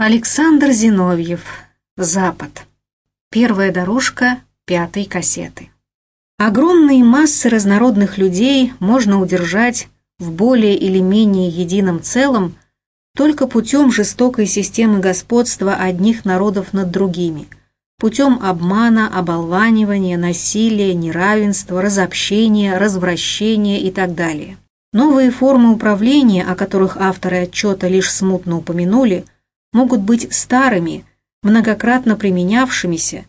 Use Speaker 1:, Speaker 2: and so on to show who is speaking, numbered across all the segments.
Speaker 1: Александр Зиновьев. Запад. Первая дорожка пятой кассеты. Огромные массы разнородных людей можно удержать в более или менее едином целом только путем жестокой системы господства одних народов над другими, путем обмана, оболванивания, насилия, неравенства, разобщения, развращения и так далее. Новые формы управления, о которых авторы отчета лишь смутно упомянули – могут быть старыми, многократно применявшимися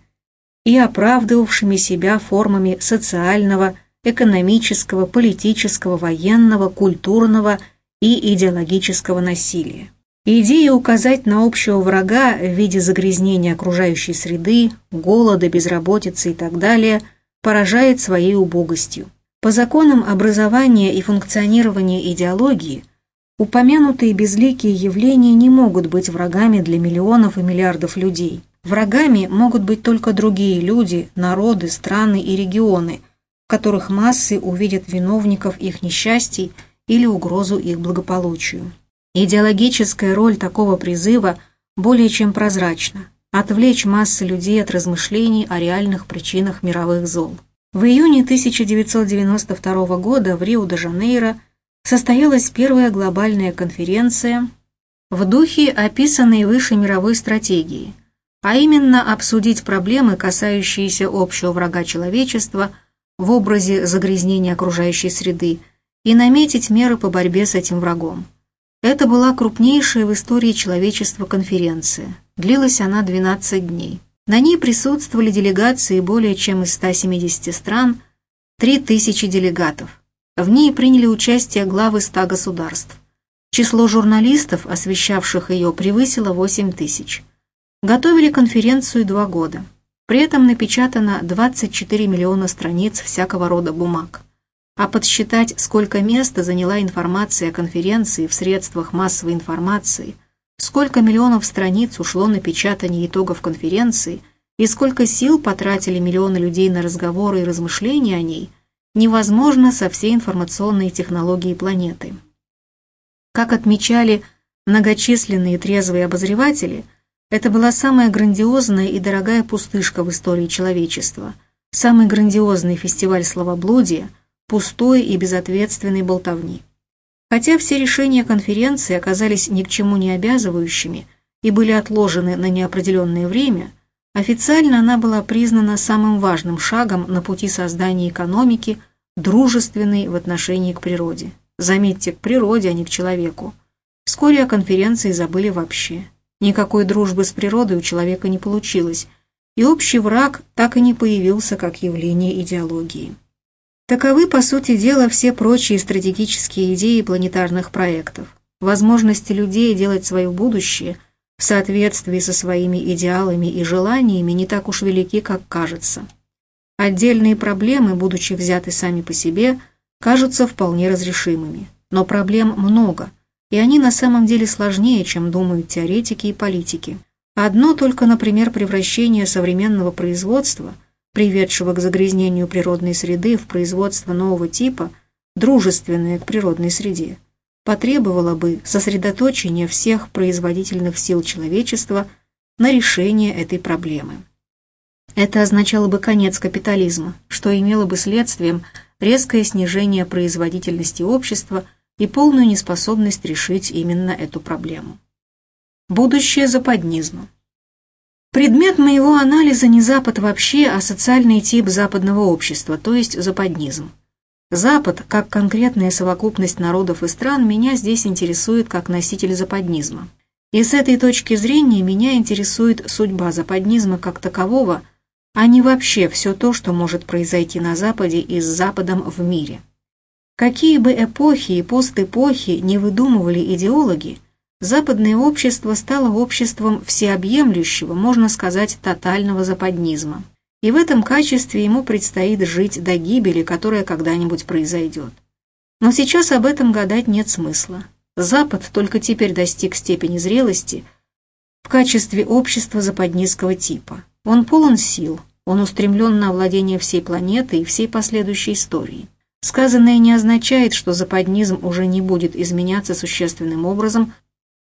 Speaker 1: и оправдывавшими себя формами социального, экономического, политического, военного, культурного и идеологического насилия. Идея указать на общего врага в виде загрязнения окружающей среды, голода, безработицы и так далее поражает своей убогостью. По законам образования и функционирования идеологии Упомянутые безликие явления не могут быть врагами для миллионов и миллиардов людей. Врагами могут быть только другие люди, народы, страны и регионы, в которых массы увидят виновников их несчастий или угрозу их благополучию. Идеологическая роль такого призыва более чем прозрачна – отвлечь массы людей от размышлений о реальных причинах мировых зол. В июне 1992 года в Рио-де-Жанейро – состоялась первая глобальная конференция в духе описанной выше мировой стратегии, а именно обсудить проблемы, касающиеся общего врага человечества в образе загрязнения окружающей среды и наметить меры по борьбе с этим врагом. Это была крупнейшая в истории человечества конференция. Длилась она 12 дней. На ней присутствовали делегации более чем из 170 стран, 3000 делегатов. В ней приняли участие главы ста государств. Число журналистов, освещавших ее, превысило 8 тысяч. Готовили конференцию два года. При этом напечатано 24 миллиона страниц всякого рода бумаг. А подсчитать, сколько места заняла информация о конференции в средствах массовой информации, сколько миллионов страниц ушло на печатание итогов конференции и сколько сил потратили миллионы людей на разговоры и размышления о ней – невозможно со всей информационной технологией планеты. Как отмечали многочисленные трезвые обозреватели, это была самая грандиозная и дорогая пустышка в истории человечества, самый грандиозный фестиваль словоблудия, пустой и безответственной болтовни. Хотя все решения конференции оказались ни к чему не обязывающими и были отложены на неопределенное время – Официально она была признана самым важным шагом на пути создания экономики, дружественной в отношении к природе. Заметьте, к природе, а не к человеку. Вскоре о конференции забыли вообще. Никакой дружбы с природой у человека не получилось, и общий враг так и не появился как явление идеологии. Таковы, по сути дела, все прочие стратегические идеи планетарных проектов. Возможности людей делать свое будущее – в соответствии со своими идеалами и желаниями не так уж велики, как кажется. Отдельные проблемы, будучи взяты сами по себе, кажутся вполне разрешимыми. Но проблем много, и они на самом деле сложнее, чем думают теоретики и политики. Одно только, например, превращение современного производства, приведшего к загрязнению природной среды в производство нового типа, дружественное к природной среде – потребовало бы сосредоточения всех производительных сил человечества на решение этой проблемы. Это означало бы конец капитализма, что имело бы следствием резкое снижение производительности общества и полную неспособность решить именно эту проблему. Будущее западнизма. Предмет моего анализа не Запад вообще, а социальный тип западного общества, то есть западнизм. Запад, как конкретная совокупность народов и стран, меня здесь интересует как носитель западнизма. И с этой точки зрения меня интересует судьба западнизма как такового, а не вообще все то, что может произойти на Западе и с Западом в мире. Какие бы эпохи и постэпохи не выдумывали идеологи, западное общество стало обществом всеобъемлющего, можно сказать, тотального западнизма и в этом качестве ему предстоит жить до гибели, которая когда-нибудь произойдет. Но сейчас об этом гадать нет смысла. Запад только теперь достиг степени зрелости в качестве общества западнистского типа. Он полон сил, он устремлен на овладение всей планеты и всей последующей историей. Сказанное не означает, что западнизм уже не будет изменяться существенным образом,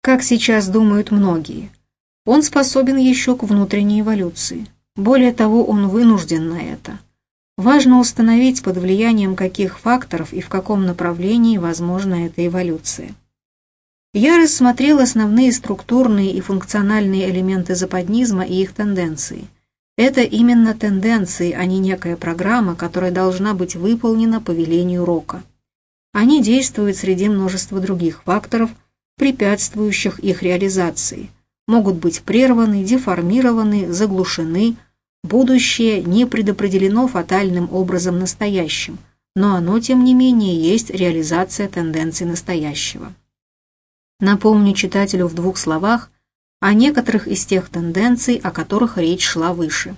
Speaker 1: как сейчас думают многие – Он способен еще к внутренней эволюции. Более того, он вынужден на это. Важно установить, под влиянием каких факторов и в каком направлении возможна эта эволюция. Я рассмотрел основные структурные и функциональные элементы западнизма и их тенденции. Это именно тенденции, а не некая программа, которая должна быть выполнена по велению Рока. Они действуют среди множества других факторов, препятствующих их реализации, могут быть прерваны, деформированы, заглушены, будущее не предопределено фатальным образом настоящим, но оно, тем не менее, есть реализация тенденций настоящего. Напомню читателю в двух словах о некоторых из тех тенденций, о которых речь шла выше.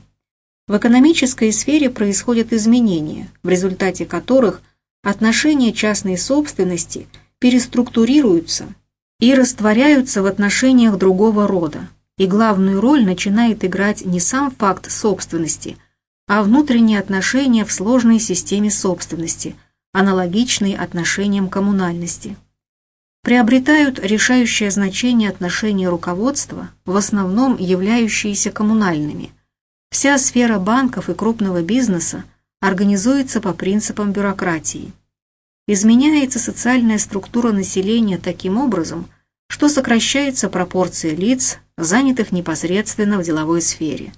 Speaker 1: В экономической сфере происходят изменения, в результате которых отношения частной собственности переструктурируются и растворяются в отношениях другого рода, и главную роль начинает играть не сам факт собственности, а внутренние отношения в сложной системе собственности, аналогичные отношениям коммунальности. Приобретают решающее значение отношения руководства, в основном являющиеся коммунальными. Вся сфера банков и крупного бизнеса организуется по принципам бюрократии. Изменяется социальная структура населения таким образом, что сокращается пропорция лиц, занятых непосредственно в деловой сфере,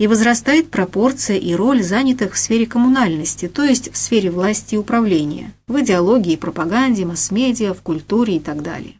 Speaker 1: и возрастает пропорция и роль занятых в сфере коммунальности, то есть в сфере власти и управления, в идеологии, пропаганде, масс-медиа, в культуре и так далее.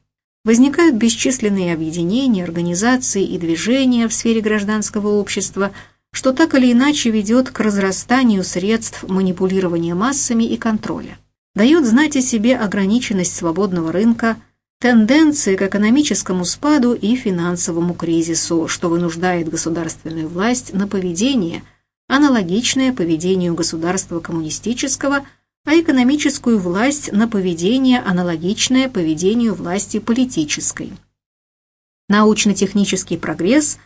Speaker 1: Возникают бесчисленные объединения, организации и движения в сфере гражданского общества, что так или иначе ведет к разрастанию средств манипулирования массами и контроля. Дает знать о себе ограниченность свободного рынка – тенденции к экономическому спаду и финансовому кризису, что вынуждает государственную власть на поведение, аналогичное поведению государства коммунистического, а экономическую власть на поведение, аналогичное поведению власти политической. Научно-технический прогресс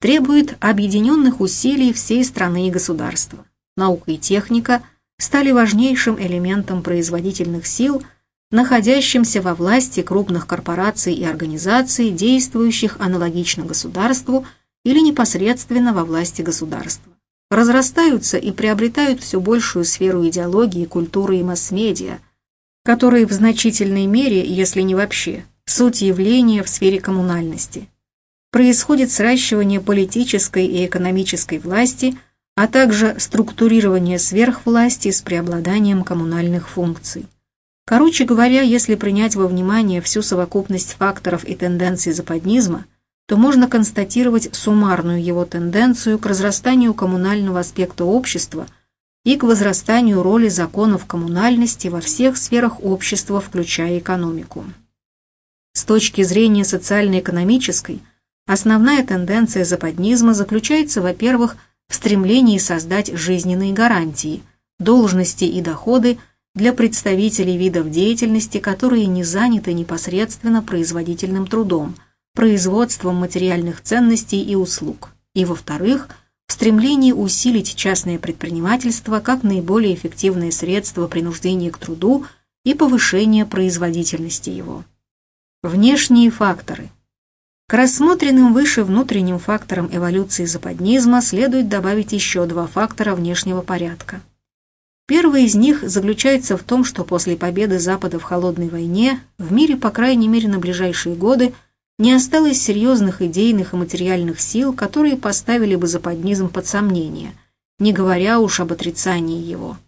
Speaker 1: требует объединенных усилий всей страны и государства. Наука и техника стали важнейшим элементом производительных сил – находящимся во власти крупных корпораций и организаций, действующих аналогично государству или непосредственно во власти государства. Разрастаются и приобретают все большую сферу идеологии, культуры и масс-медиа, которые в значительной мере, если не вообще, суть явления в сфере коммунальности. Происходит сращивание политической и экономической власти, а также структурирование сверхвласти с преобладанием коммунальных функций. Короче говоря, если принять во внимание всю совокупность факторов и тенденций западнизма, то можно констатировать суммарную его тенденцию к разрастанию коммунального аспекта общества и к возрастанию роли законов коммунальности во всех сферах общества, включая экономику. С точки зрения социально-экономической, основная тенденция западнизма заключается, во-первых, в стремлении создать жизненные гарантии, должности и доходы для представителей видов деятельности, которые не заняты непосредственно производительным трудом, производством материальных ценностей и услуг. И, во-вторых, в стремлении усилить частное предпринимательство как наиболее эффективное средство принуждения к труду и повышения производительности его. Внешние факторы. К рассмотренным выше внутренним факторам эволюции западнизма следует добавить еще два фактора внешнего порядка – Первый из них заключается в том, что после победы Запада в холодной войне в мире, по крайней мере на ближайшие годы, не осталось серьезных идейных и материальных сил, которые поставили бы западнизм под сомнение, не говоря уж об отрицании его.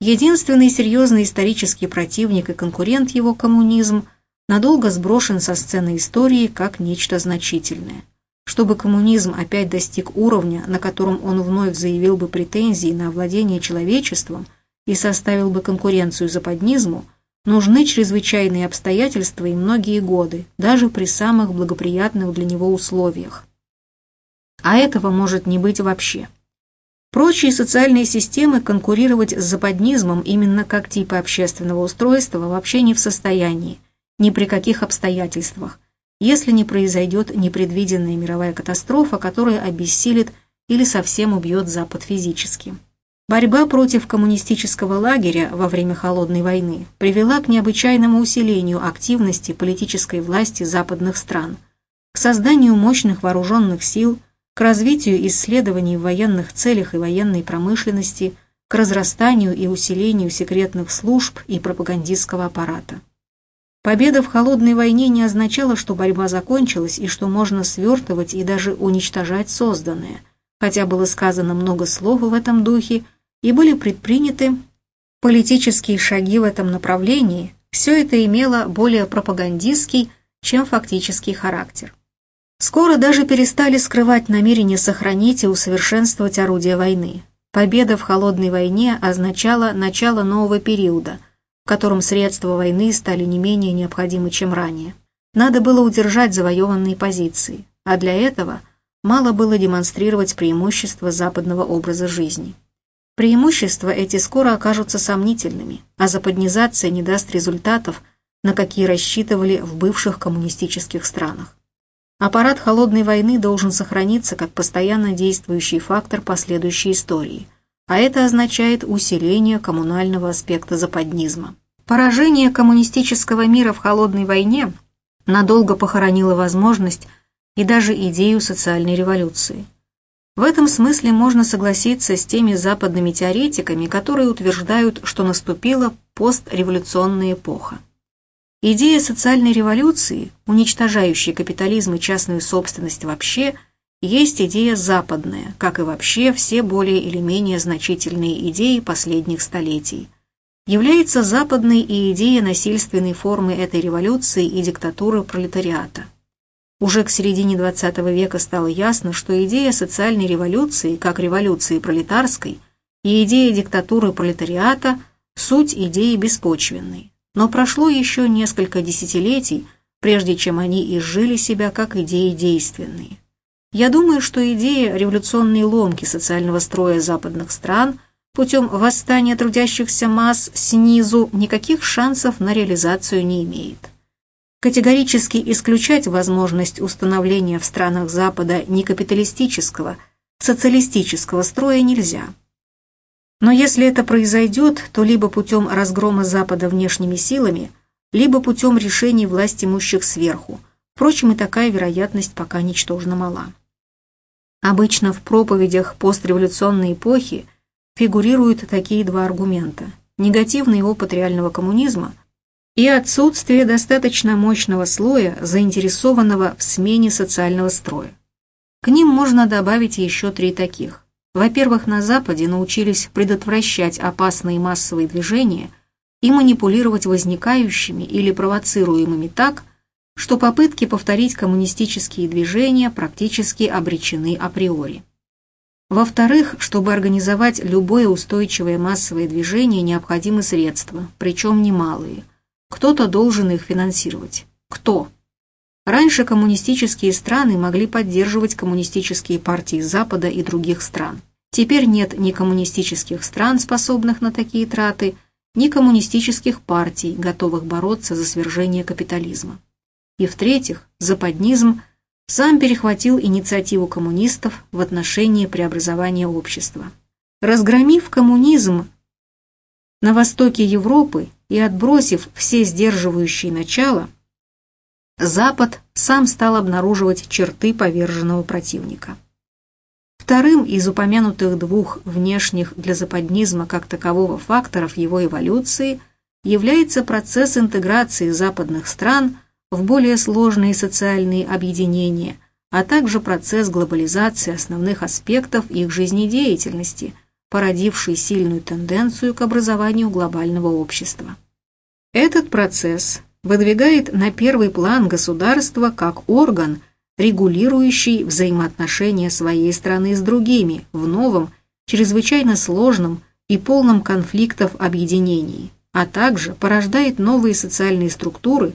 Speaker 1: Единственный серьезный исторический противник и конкурент его коммунизм надолго сброшен со сцены истории как нечто значительное. Чтобы коммунизм опять достиг уровня, на котором он вновь заявил бы претензии на овладение человечеством и составил бы конкуренцию западнизму, нужны чрезвычайные обстоятельства и многие годы, даже при самых благоприятных для него условиях. А этого может не быть вообще. Прочие социальные системы конкурировать с западнизмом именно как типы общественного устройства вообще не в состоянии, ни при каких обстоятельствах, если не произойдет непредвиденная мировая катастрофа, которая обессилит или совсем убьет Запад физически. Борьба против коммунистического лагеря во время Холодной войны привела к необычайному усилению активности политической власти западных стран. к созданию мощных вооруженных сил, к развитию исследований в военных целях и военной промышленности, к разрастанию и усилению секретных служб и пропагандистского аппарата. Победа в холодной войне не означала, что борьба закончилась и что можно свертывать и даже уничтожать созданное, хотя было сказано много слов в этом духе и были предприняты политические шаги в этом направлении, все это имело более пропагандистский, чем фактический характер. Скоро даже перестали скрывать намерение сохранить и усовершенствовать орудия войны. Победа в холодной войне означала начало нового периода, в котором средства войны стали не менее необходимы, чем ранее. Надо было удержать завоеванные позиции, а для этого мало было демонстрировать преимущества западного образа жизни. Преимущества эти скоро окажутся сомнительными, а западнизация не даст результатов, на какие рассчитывали в бывших коммунистических странах. Аппарат холодной войны должен сохраниться как постоянно действующий фактор последующей истории, а это означает усиление коммунального аспекта западнизма. Поражение коммунистического мира в холодной войне надолго похоронило возможность и даже идею социальной революции. В этом смысле можно согласиться с теми западными теоретиками, которые утверждают, что наступила постреволюционная эпоха. Идея социальной революции, уничтожающей капитализм и частную собственность вообще, есть идея западная, как и вообще все более или менее значительные идеи последних столетий. Является западной и идея насильственной формы этой революции и диктатуры пролетариата. Уже к середине XX века стало ясно, что идея социальной революции, как революции пролетарской, и идея диктатуры пролетариата – суть идеи беспочвенной но прошло еще несколько десятилетий, прежде чем они изжили себя как идеи действенные. Я думаю, что идея революционной ломки социального строя западных стран путем восстания трудящихся масс снизу никаких шансов на реализацию не имеет. Категорически исключать возможность установления в странах Запада не капиталистического, социалистического строя нельзя – но если это произойдет, то либо путем разгрома Запада внешними силами, либо путем решений власть имущих сверху. Впрочем, и такая вероятность пока ничтожно мала. Обычно в проповедях постреволюционной эпохи фигурируют такие два аргумента. Негативный опыт реального коммунизма и отсутствие достаточно мощного слоя, заинтересованного в смене социального строя. К ним можно добавить еще три таких. Во-первых, на Западе научились предотвращать опасные массовые движения и манипулировать возникающими или провоцируемыми так, что попытки повторить коммунистические движения практически обречены априори. Во-вторых, чтобы организовать любое устойчивое массовое движение, необходимы средства, причем немалые. Кто-то должен их финансировать. Кто? Раньше коммунистические страны могли поддерживать коммунистические партии Запада и других стран. Теперь нет ни коммунистических стран, способных на такие траты, ни коммунистических партий, готовых бороться за свержение капитализма. И в-третьих, западнизм сам перехватил инициативу коммунистов в отношении преобразования общества. Разгромив коммунизм на востоке Европы и отбросив все сдерживающие начала, Запад сам стал обнаруживать черты поверженного противника. Вторым из упомянутых двух внешних для западнизма как такового факторов его эволюции является процесс интеграции западных стран в более сложные социальные объединения, а также процесс глобализации основных аспектов их жизнедеятельности, породивший сильную тенденцию к образованию глобального общества. Этот процесс выдвигает на первый план государство как орган, регулирующий взаимоотношения своей страны с другими в новом, чрезвычайно сложном и полном конфликтов объединении, а также порождает новые социальные структуры,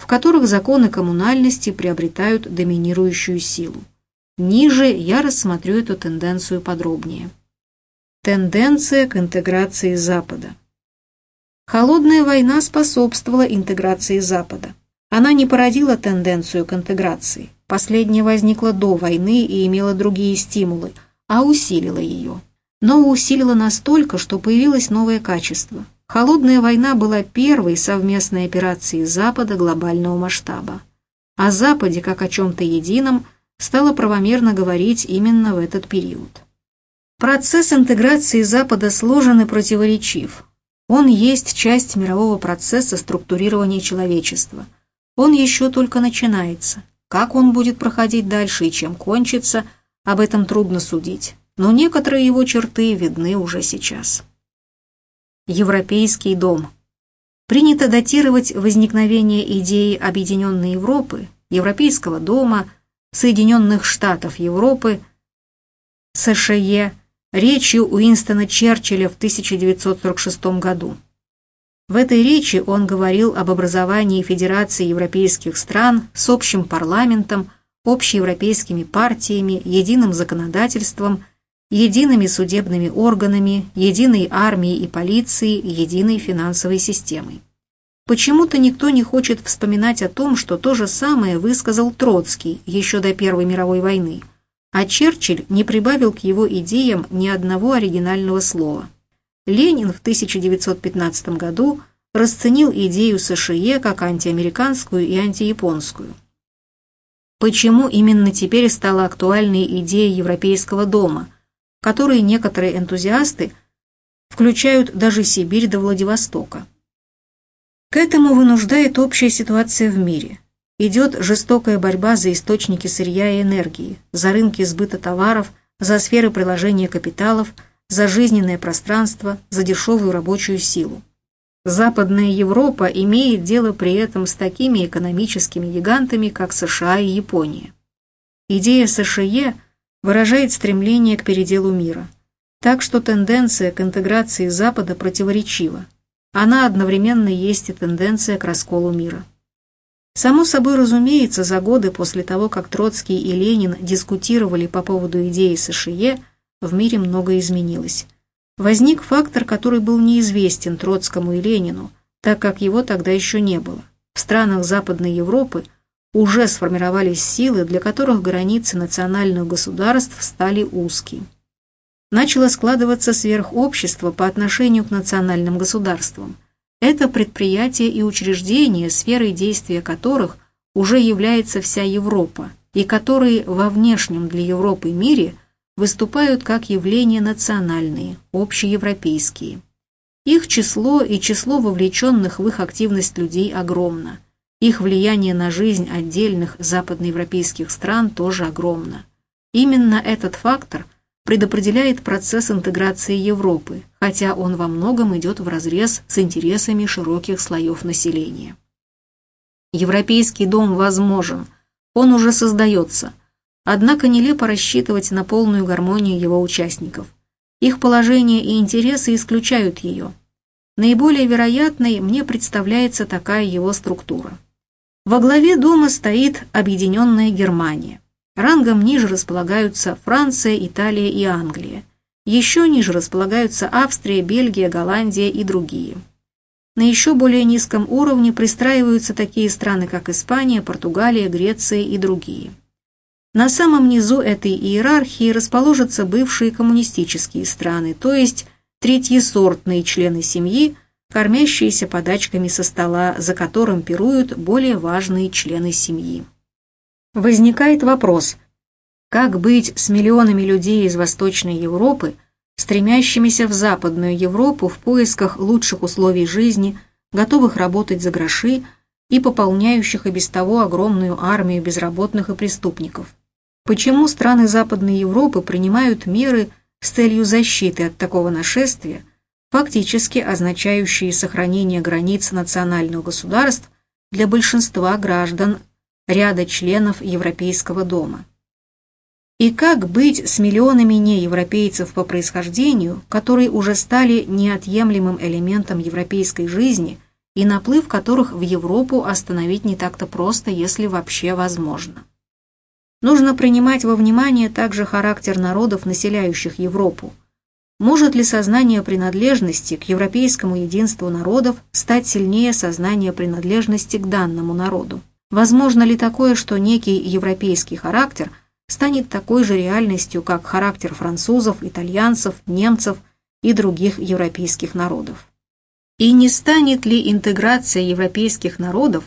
Speaker 1: в которых законы коммунальности приобретают доминирующую силу. Ниже я рассмотрю эту тенденцию подробнее. Тенденция к интеграции Запада. Холодная война способствовала интеграции Запада. Она не породила тенденцию к интеграции. Последняя возникла до войны и имела другие стимулы, а усилила ее. Но усилила настолько, что появилось новое качество. Холодная война была первой совместной операцией Запада глобального масштаба. О Западе как о чем-то едином стало правомерно говорить именно в этот период. Процесс интеграции Запада сложен и противоречив. Он есть часть мирового процесса структурирования человечества. Он еще только начинается. Как он будет проходить дальше и чем кончится, об этом трудно судить, но некоторые его черты видны уже сейчас. Европейский дом. Принято датировать возникновение идеи Объединенной Европы, Европейского дома, Соединенных Штатов Европы, США, речью Уинстона Черчилля в 1946 году. В этой речи он говорил об образовании Федерации европейских стран с общим парламентом, общеевропейскими партиями, единым законодательством, едиными судебными органами, единой армией и полицией, единой финансовой системой. Почему-то никто не хочет вспоминать о том, что то же самое высказал Троцкий еще до Первой мировой войны, а Черчилль не прибавил к его идеям ни одного оригинального слова. Ленин в 1915 году расценил идею США как антиамериканскую и антияпонскую. Почему именно теперь стала актуальной идея Европейского дома – которые некоторые энтузиасты включают даже Сибирь до Владивостока. К этому вынуждает общая ситуация в мире. Идет жестокая борьба за источники сырья и энергии, за рынки сбыта товаров, за сферы приложения капиталов, за жизненное пространство, за дешевую рабочую силу. Западная Европа имеет дело при этом с такими экономическими гигантами, как США и Япония. Идея США – выражает стремление к переделу мира. Так что тенденция к интеграции Запада противоречива. Она одновременно есть и тенденция к расколу мира. Само собой разумеется, за годы после того, как Троцкий и Ленин дискутировали по поводу идеи США, в мире многое изменилось. Возник фактор, который был неизвестен Троцкому и Ленину, так как его тогда еще не было. В странах Западной Европы – уже сформировались силы, для которых границы национальных государств стали узкие. Начало складываться сверхобщество по отношению к национальным государствам. Это предприятия и учреждения, сферой действия которых уже является вся Европа, и которые во внешнем для Европы мире выступают как явления национальные, общеевропейские. Их число и число вовлеченных в их активность людей огромно – их влияние на жизнь отдельных западноевропейских стран тоже огромно. Именно этот фактор предопределяет процесс интеграции Европы, хотя он во многом идет вразрез с интересами широких слоев населения. Европейский дом возможен, он уже создается, однако нелепо рассчитывать на полную гармонию его участников. Их положение и интересы исключают ее. Наиболее вероятной мне представляется такая его структура. Во главе дома стоит Объединенная Германия. Рангом ниже располагаются Франция, Италия и Англия. Еще ниже располагаются Австрия, Бельгия, Голландия и другие. На еще более низком уровне пристраиваются такие страны, как Испания, Португалия, Греция и другие. На самом низу этой иерархии расположатся бывшие коммунистические страны, то есть третьесортные члены семьи, кормящиеся подачками со стола, за которым пируют более важные члены семьи. Возникает вопрос, как быть с миллионами людей из Восточной Европы, стремящимися в Западную Европу в поисках лучших условий жизни, готовых работать за гроши и пополняющих и без того огромную армию безработных и преступников? Почему страны Западной Европы принимают меры с целью защиты от такого нашествия, фактически означающие сохранение границ национальных государств для большинства граждан ряда членов Европейского дома. И как быть с миллионами неевропейцев по происхождению, которые уже стали неотъемлемым элементом европейской жизни и наплыв которых в Европу остановить не так-то просто, если вообще возможно? Нужно принимать во внимание также характер народов, населяющих Европу, может ли сознание принадлежности к европейскому единству народов стать сильнее сознания принадлежности к данному народу? Возможно ли такое, что некий европейский характер станет такой же реальностью, как характер французов, итальянцев, немцев и других европейских народов? И не станет ли интеграция европейских народов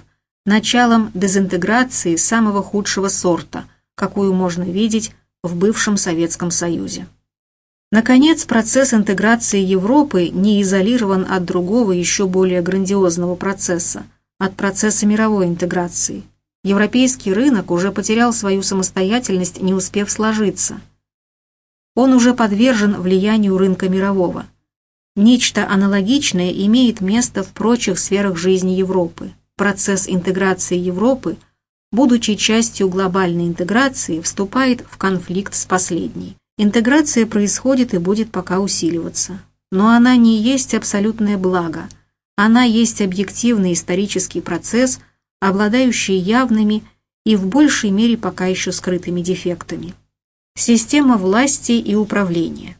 Speaker 1: началом дезинтеграции самого худшего сорта, какую можно видеть в бывшем Советском Союзе. Наконец, процесс интеграции Европы не изолирован от другого еще более грандиозного процесса, от процесса мировой интеграции. Европейский рынок уже потерял свою самостоятельность, не успев сложиться. Он уже подвержен влиянию рынка мирового. Нечто аналогичное имеет место в прочих сферах жизни Европы. Процесс интеграции Европы, будучи частью глобальной интеграции, вступает в конфликт с последней. Интеграция происходит и будет пока усиливаться. Но она не есть абсолютное благо. Она есть объективный исторический процесс, обладающий явными и в большей мере пока еще скрытыми дефектами. Система власти и управления.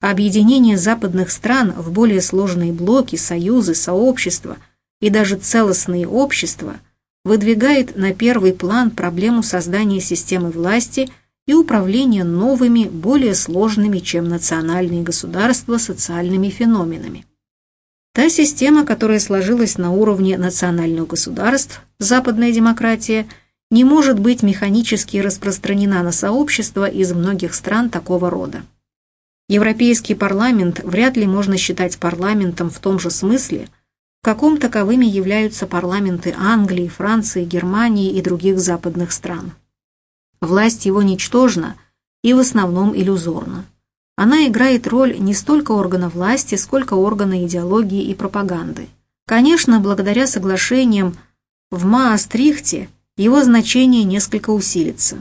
Speaker 1: Объединение западных стран в более сложные блоки, союзы, сообщества и даже целостные общества выдвигает на первый план проблему создания системы власти и управления новыми, более сложными, чем национальные государства, социальными феноменами. Та система, которая сложилась на уровне национальных государств, западная демократия, не может быть механически распространена на сообщества из многих стран такого рода. Европейский парламент вряд ли можно считать парламентом в том же смысле, в каком таковыми являются парламенты Англии, Франции, Германии и других западных стран. Власть его ничтожна и в основном иллюзорна. Она играет роль не столько органа власти, сколько органа идеологии и пропаганды. Конечно, благодаря соглашениям в Маастрихте его значение несколько усилится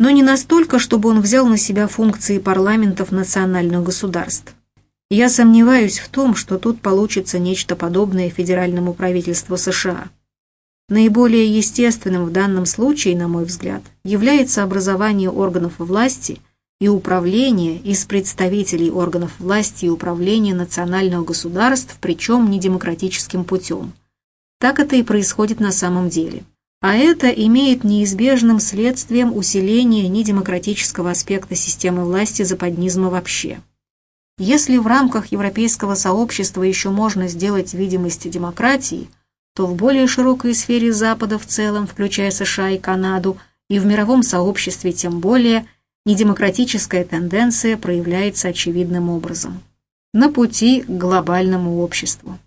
Speaker 1: но не настолько, чтобы он взял на себя функции парламентов национальных государств. Я сомневаюсь в том, что тут получится нечто подобное федеральному правительству США. Наиболее естественным в данном случае, на мой взгляд, является образование органов власти и управления из представителей органов власти и управления национальных государств, причем не демократическим путем. Так это и происходит на самом деле а это имеет неизбежным следствием усиления недемократического аспекта системы власти западнизма вообще. Если в рамках европейского сообщества еще можно сделать видимость демократии, то в более широкой сфере Запада в целом, включая США и Канаду, и в мировом сообществе тем более, недемократическая тенденция проявляется очевидным образом. На пути к глобальному обществу.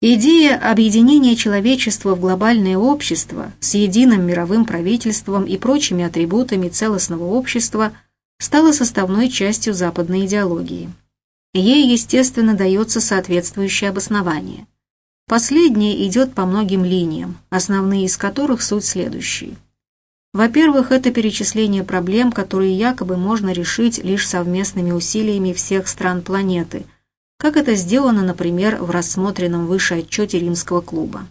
Speaker 1: Идея объединения человечества в глобальное общество с единым мировым правительством и прочими атрибутами целостного общества стала составной частью западной идеологии. Ей, естественно, дается соответствующее обоснование. Последнее идет по многим линиям, основные из которых суть следующие. Во-первых, это перечисление проблем, которые якобы можно решить лишь совместными усилиями всех стран планеты – как это сделано, например, в рассмотренном выше отчете Римского клуба.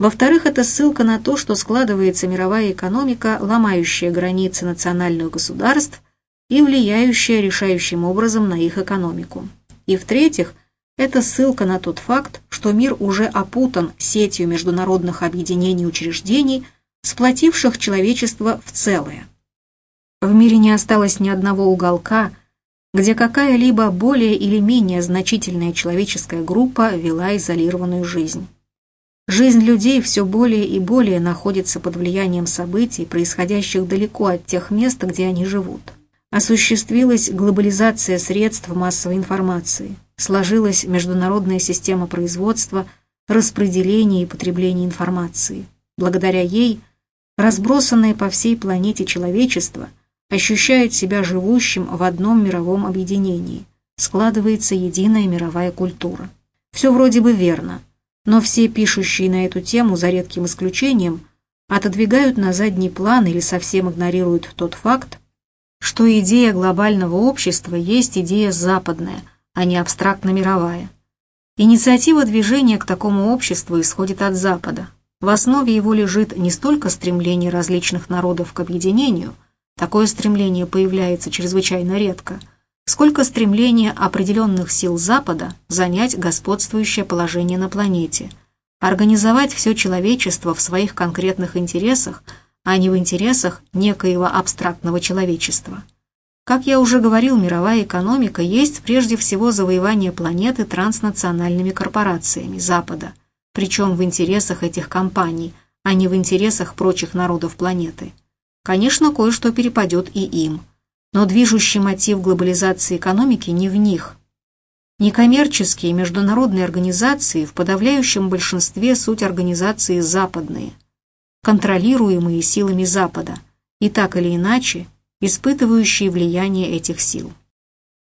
Speaker 1: Во-вторых, это ссылка на то, что складывается мировая экономика, ломающая границы национальных государств и влияющая решающим образом на их экономику. И в-третьих, это ссылка на тот факт, что мир уже опутан сетью международных объединений и учреждений, сплотивших человечество в целое. В мире не осталось ни одного уголка, где какая-либо более или менее значительная человеческая группа вела изолированную жизнь. Жизнь людей все более и более находится под влиянием событий, происходящих далеко от тех мест, где они живут. Осуществилась глобализация средств массовой информации, сложилась международная система производства, распределения и потребления информации. Благодаря ей разбросанное по всей планете человечество – ощущает себя живущим в одном мировом объединении. Складывается единая мировая культура. Все вроде бы верно, но все пишущие на эту тему, за редким исключением, отодвигают на задний план или совсем игнорируют тот факт, что идея глобального общества есть идея западная, а не абстрактно-мировая. Инициатива движения к такому обществу исходит от Запада. В основе его лежит не столько стремление различных народов к объединению, Такое стремление появляется чрезвычайно редко, сколько стремление определенных сил Запада занять господствующее положение на планете, организовать все человечество в своих конкретных интересах, а не в интересах некоего абстрактного человечества. Как я уже говорил, мировая экономика есть прежде всего завоевание планеты транснациональными корпорациями Запада, причем в интересах этих компаний, а не в интересах прочих народов планеты. Конечно, кое-что перепадет и им. Но движущий мотив глобализации экономики не в них. Некоммерческие международные организации в подавляющем большинстве суть организации западные, контролируемые силами Запада, и так или иначе испытывающие влияние этих сил.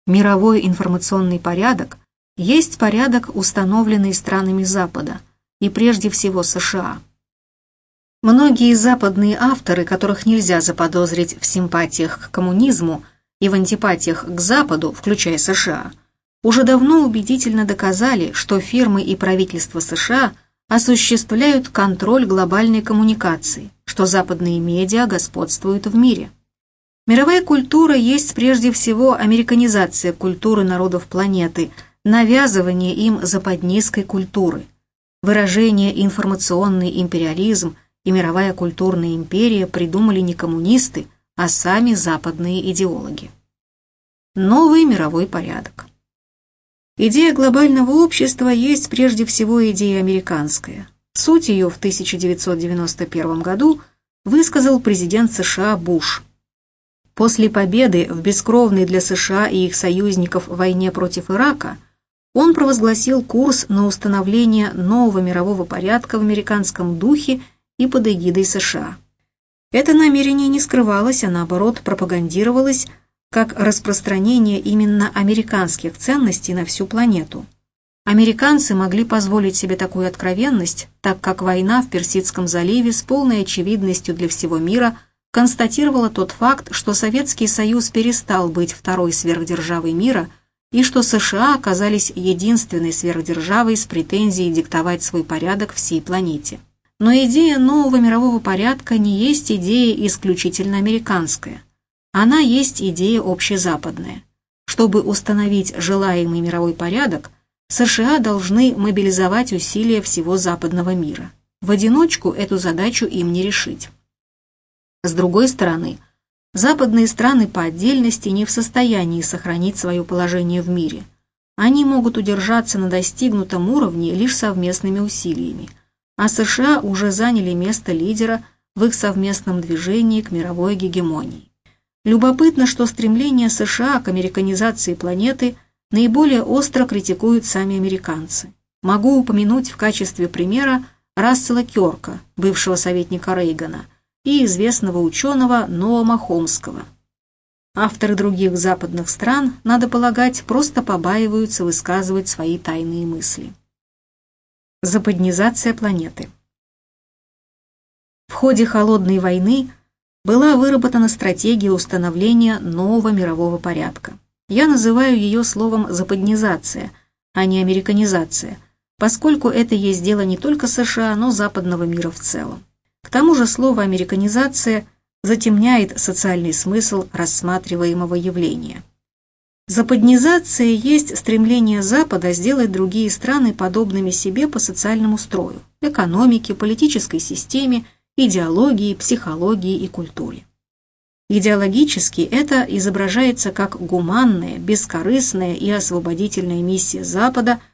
Speaker 1: Мировой информационный порядок есть порядок, установленный странами Запада, и прежде всего США. Многие западные авторы, которых нельзя заподозрить в симпатиях к коммунизму и в антипатиях к Западу, включая США, уже давно убедительно доказали, что фирмы и правительство США осуществляют контроль глобальной коммуникации, что западные медиа господствуют в мире. Мировая культура есть прежде всего американизация культуры народов планеты – навязывание им западнистской культуры. Выражение «информационный империализм» и «мировая культурная империя» придумали не коммунисты, а сами западные идеологи. Новый мировой порядок. Идея глобального общества есть прежде всего идея американская. Суть ее в 1991 году высказал президент США Буш. После победы в бескровной для США и их союзников войне против Ирака – он провозгласил курс на установление нового мирового порядка в американском духе и под эгидой США. Это намерение не скрывалось, а наоборот пропагандировалось как распространение именно американских ценностей на всю планету. Американцы могли позволить себе такую откровенность, так как война в Персидском заливе с полной очевидностью для всего мира констатировала тот факт, что Советский Союз перестал быть второй сверхдержавой мира – и что США оказались единственной сверхдержавой с претензией диктовать свой порядок всей планете. Но идея нового мирового порядка не есть идея исключительно американская. Она есть идея общезападная. Чтобы установить желаемый мировой порядок, США должны мобилизовать усилия всего западного мира. В одиночку эту задачу им не решить. С другой стороны, Западные страны по отдельности не в состоянии сохранить свое положение в мире. Они могут удержаться на достигнутом уровне лишь совместными усилиями, а США уже заняли место лидера в их совместном движении к мировой гегемонии. Любопытно, что стремление США к американизации планеты наиболее остро критикуют сами американцы. Могу упомянуть в качестве примера Рассела Кёрка, бывшего советника Рейгана, и известного ученого Ноама Хомского. Авторы других западных стран, надо полагать, просто побаиваются высказывать свои тайные мысли. Западнизация планеты В ходе Холодной войны была выработана стратегия установления нового мирового порядка. Я называю ее словом «западнизация», а не «американизация», поскольку это есть дело не только США, но западного мира в целом. К тому же слово «американизация» затемняет социальный смысл рассматриваемого явления. Западнизация есть стремление Запада сделать другие страны подобными себе по социальному строю, экономике, политической системе, идеологии, психологии и культуре. Идеологически это изображается как гуманная, бескорыстная и освободительная миссия Запада –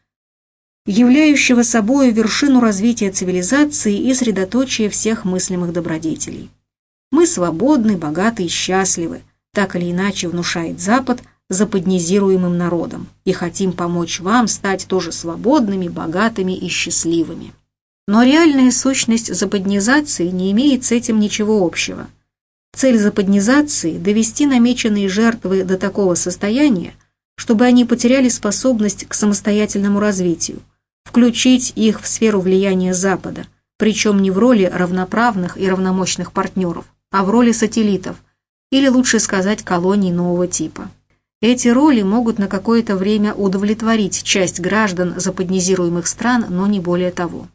Speaker 1: являющего собой вершину развития цивилизации и средоточие всех мыслимых добродетелей. Мы свободны, богаты и счастливы, так или иначе внушает Запад западнизируемым народом, и хотим помочь вам стать тоже свободными, богатыми и счастливыми. Но реальная сущность западнизации не имеет с этим ничего общего. Цель западнизации – довести намеченные жертвы до такого состояния, чтобы они потеряли способность к самостоятельному развитию, включить их в сферу влияния Запада, причем не в роли равноправных и равномощных партнеров, а в роли сателлитов, или лучше сказать колоний нового типа. Эти роли могут на какое-то время удовлетворить часть граждан западнизируемых стран, но не более того.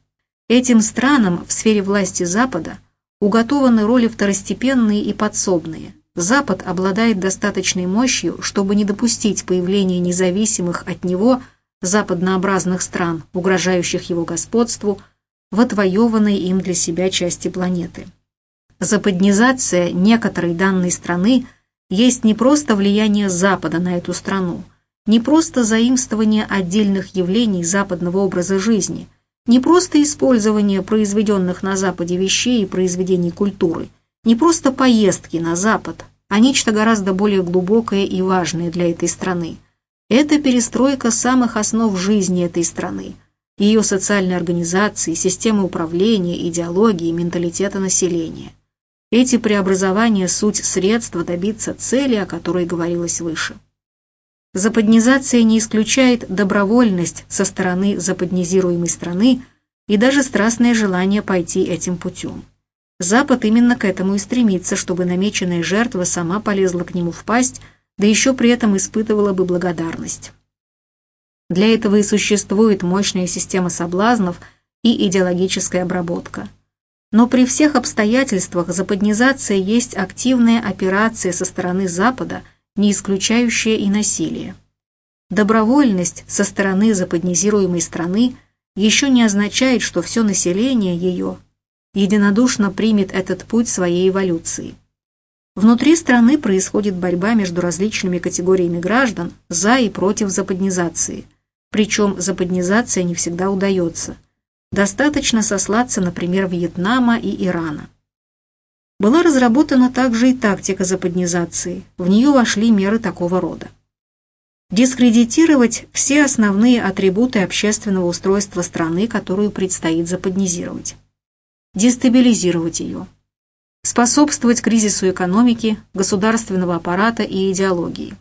Speaker 1: Этим странам в сфере власти Запада уготованы роли второстепенные и подсобные. Запад обладает достаточной мощью, чтобы не допустить появления независимых от него – западнообразных стран, угрожающих его господству, в отвоеванной им для себя части планеты. Западнизация некоторой данной страны есть не просто влияние Запада на эту страну, не просто заимствование отдельных явлений западного образа жизни, не просто использование произведенных на Западе вещей и произведений культуры, не просто поездки на Запад, а нечто гораздо более глубокое и важное для этой страны. Это перестройка самых основ жизни этой страны, ее социальной организации, системы управления, идеологии, менталитета населения. Эти преобразования – суть средства добиться цели, о которой говорилось выше. Западнизация не исключает добровольность со стороны западнизируемой страны и даже страстное желание пойти этим путем. Запад именно к этому и стремится, чтобы намеченная жертва сама полезла к нему в пасть, да еще при этом испытывала бы благодарность. Для этого и существует мощная система соблазнов и идеологическая обработка. Но при всех обстоятельствах западнизация есть активная операция со стороны Запада – не исключающее и насилие. Добровольность со стороны западнизируемой страны еще не означает, что все население ее единодушно примет этот путь своей эволюции. Внутри страны происходит борьба между различными категориями граждан за и против западнизации. Причем западнизация не всегда удается. Достаточно сослаться, например, Вьетнама и Ирана. Была разработана также и тактика западнизации, в нее вошли меры такого рода. Дискредитировать все основные атрибуты общественного устройства страны, которую предстоит западнизировать. Дестабилизировать ее. Способствовать кризису экономики, государственного аппарата и идеологии.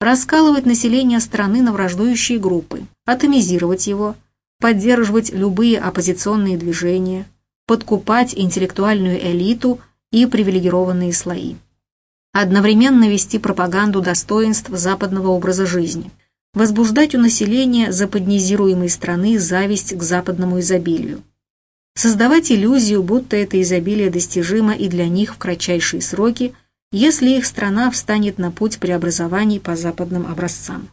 Speaker 1: Раскалывать население страны на враждующие группы, атомизировать его, поддерживать любые оппозиционные движения, подкупать интеллектуальную элиту – и привилегированные слои. Одновременно вести пропаганду достоинств западного образа жизни, возбуждать у населения западнизируемой страны зависть к западному изобилию, создавать иллюзию, будто это изобилие достижимо и для них в кратчайшие сроки, если их страна встанет на путь преобразований по западным образцам.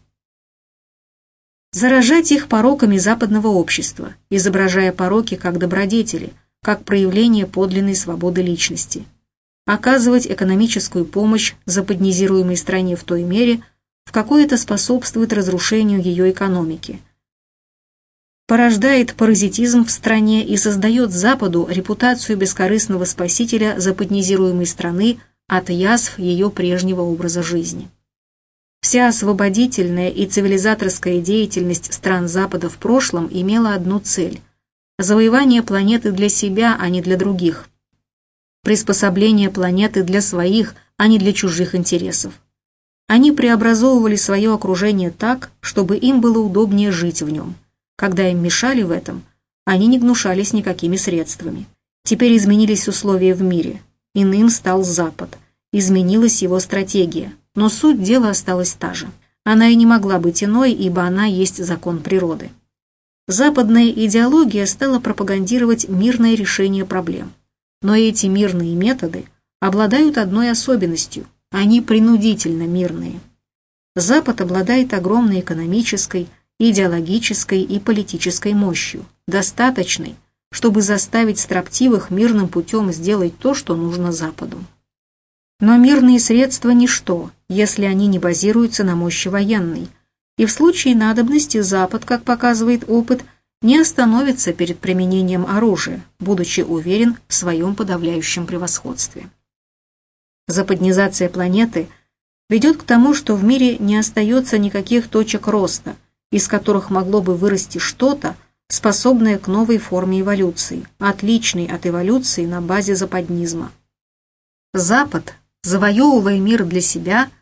Speaker 1: Заражать их пороками западного общества, изображая пороки как добродетели, как проявление подлинной свободы личности. Оказывать экономическую помощь западнизируемой стране в той мере, в какой это способствует разрушению ее экономики. Порождает паразитизм в стране и создает Западу репутацию бескорыстного спасителя западнизируемой страны от язв ее прежнего образа жизни. Вся освободительная и цивилизаторская деятельность стран Запада в прошлом имела одну цель завоевание планеты для себя, а не для других, приспособление планеты для своих, а не для чужих интересов. Они преобразовывали свое окружение так, чтобы им было удобнее жить в нем. Когда им мешали в этом, они не гнушались никакими средствами. Теперь изменились условия в мире. Иным стал Запад. Изменилась его стратегия. Но суть дела осталась та же. Она и не могла быть иной, ибо она есть закон природы. Западная идеология стала пропагандировать мирное решение проблем. Но эти мирные методы обладают одной особенностью – они принудительно мирные. Запад обладает огромной экономической, идеологической и политической мощью, достаточной, чтобы заставить строптивых мирным путем сделать то, что нужно Западу. Но мирные средства – ничто, если они не базируются на мощи военной – и в случае надобности Запад, как показывает опыт, не остановится перед применением оружия, будучи уверен в своем подавляющем превосходстве. Западнизация планеты ведет к тому, что в мире не остается никаких точек роста, из которых могло бы вырасти что-то, способное к новой форме эволюции, отличной от эволюции на базе западнизма. Запад, завоевывая мир для себя –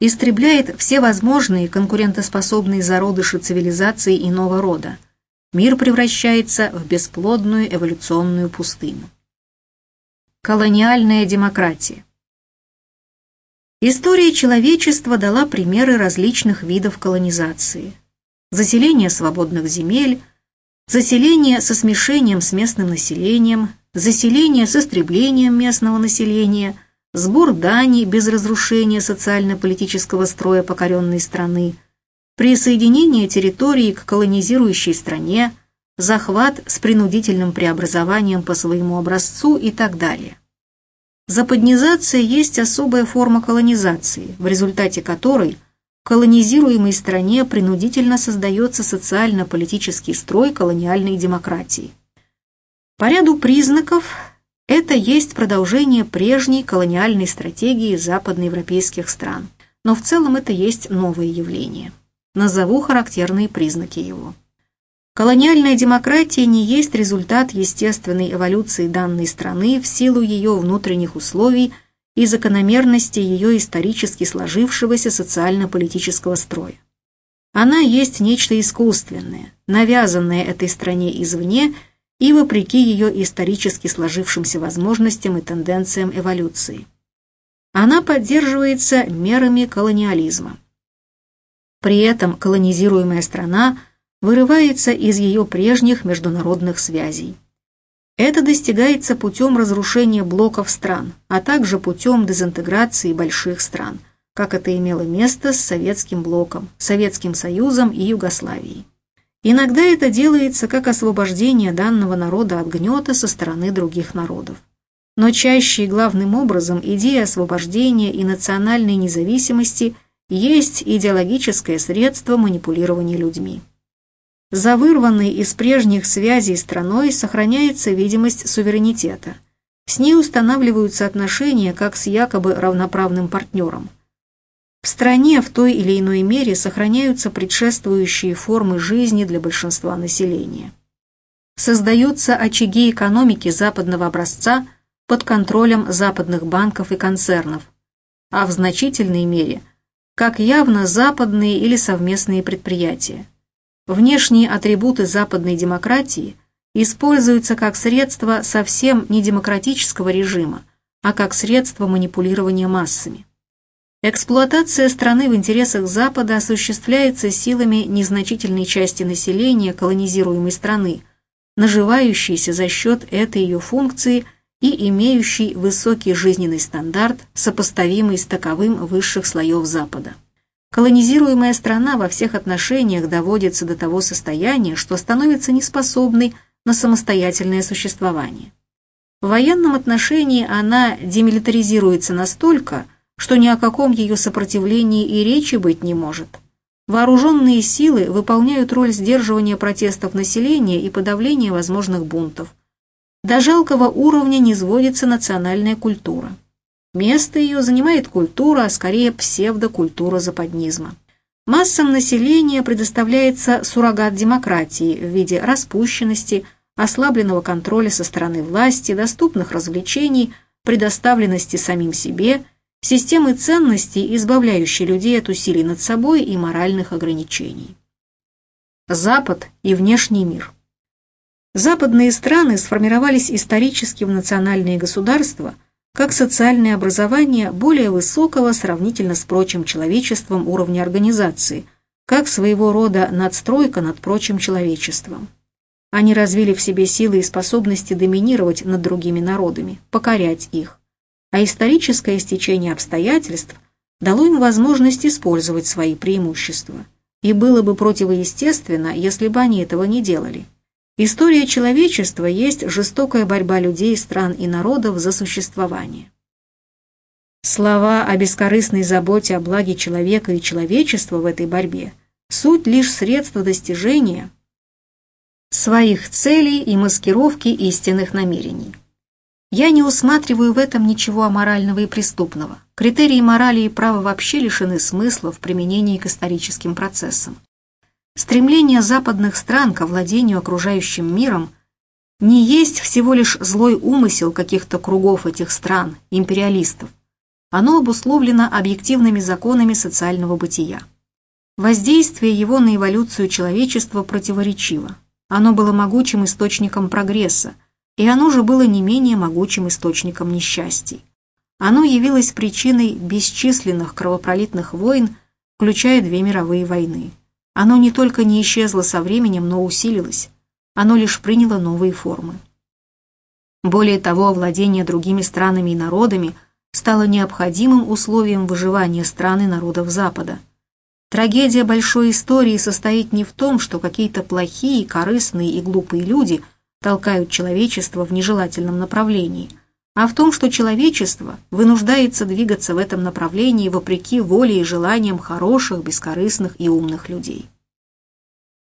Speaker 1: истребляет все возможные конкурентоспособные зародыши цивилизации иного рода. Мир превращается в бесплодную эволюционную пустыню. Колониальная демократия История человечества дала примеры различных видов колонизации. Заселение свободных земель, заселение со смешением с местным населением, заселение с истреблением местного населения – сбор дани без разрушения социально-политического строя покоренной страны, присоединение территории к колонизирующей стране, захват с принудительным преобразованием по своему образцу и так далее. Западнизация есть особая форма колонизации, в результате которой колонизируемой стране принудительно создается социально-политический строй колониальной демократии. По ряду признаков это есть продолжение прежней колониальной стратегии западноевропейских стран, но в целом это есть новое явление. Назову характерные признаки его. Колониальная демократия не есть результат естественной эволюции данной страны в силу ее внутренних условий – и закономерности ее исторически сложившегося социально-политического строя. Она есть нечто искусственное, навязанное этой стране извне и вопреки ее исторически сложившимся возможностям и тенденциям эволюции. Она поддерживается мерами колониализма. При этом колонизируемая страна вырывается из ее прежних международных связей. Это достигается путем разрушения блоков стран, а также путем дезинтеграции больших стран, как это имело место с Советским блоком, Советским Союзом и Югославией. Иногда это делается как освобождение данного народа от гнета со стороны других народов. Но чаще и главным образом идея освобождения и национальной независимости есть идеологическое средство манипулирования людьми. За вырванной из прежних связей страной сохраняется видимость суверенитета. С ней устанавливаются отношения как с якобы равноправным партнером. В стране в той или иной мере сохраняются предшествующие формы жизни для большинства населения. Создаются очаги экономики западного образца под контролем западных банков и концернов, а в значительной мере как явно западные или совместные предприятия. Внешние атрибуты западной демократии используются как средство совсем не демократического режима, а как средство манипулирования массами. Эксплуатация страны в интересах Запада осуществляется силами незначительной части населения колонизируемой страны, наживающейся за счет этой ее функции и имеющей высокий жизненный стандарт, сопоставимый с таковым высших слоев Запада. Колонизируемая страна во всех отношениях доводится до того состояния, что становится неспособной на самостоятельное существование. В военном отношении она демилитаризируется настолько, что ни о каком ее сопротивлении и речи быть не может. Вооруженные силы выполняют роль сдерживания протестов населения и подавления возможных бунтов. До жалкого уровня не сводится национальная культура. Место ее занимает культура, а скорее псевдокультура западнизма. Массам населения предоставляется суррогат демократии в виде распущенности, ослабленного контроля со стороны власти, доступных развлечений, предоставленности самим себе, системы ценностей, избавляющей людей от усилий над собой и моральных ограничений. Запад и внешний мир. Западные страны сформировались исторически в национальные государства – как социальное образование более высокого сравнительно с прочим человечеством уровня организации, как своего рода надстройка над прочим человечеством. Они развили в себе силы и способности доминировать над другими народами, покорять их. А историческое стечение обстоятельств дало им возможность использовать свои преимущества. И было бы противоестественно, если бы они этого не делали. История человечества есть жестокая борьба людей, стран и народов за существование. Слова о бескорыстной заботе о благе человека и человечества в этой борьбе – суть лишь средства достижения своих целей и маскировки истинных намерений. Я не усматриваю в этом ничего аморального и преступного. Критерии морали и права вообще лишены смысла в применении к историческим процессам. Стремление западных стран к владению окружающим миром не есть всего лишь злой умысел каких-то кругов этих стран, империалистов. Оно обусловлено объективными законами социального бытия. Воздействие его на эволюцию человечества противоречиво. Оно было могучим источником прогресса, и оно же было не менее могучим источником несчастий. Оно явилось причиной бесчисленных кровопролитных войн, включая две мировые войны. Оно не только не исчезло со временем, но усилилось. Оно лишь приняло новые формы. Более того, владение другими странами и народами стало необходимым условием выживания стран и народов Запада. Трагедия большой истории состоит не в том, что какие-то плохие, корыстные и глупые люди толкают человечество в нежелательном направлении, а в том, что человечество вынуждается двигаться в этом направлении вопреки воле и желаниям хороших, бескорыстных и умных людей.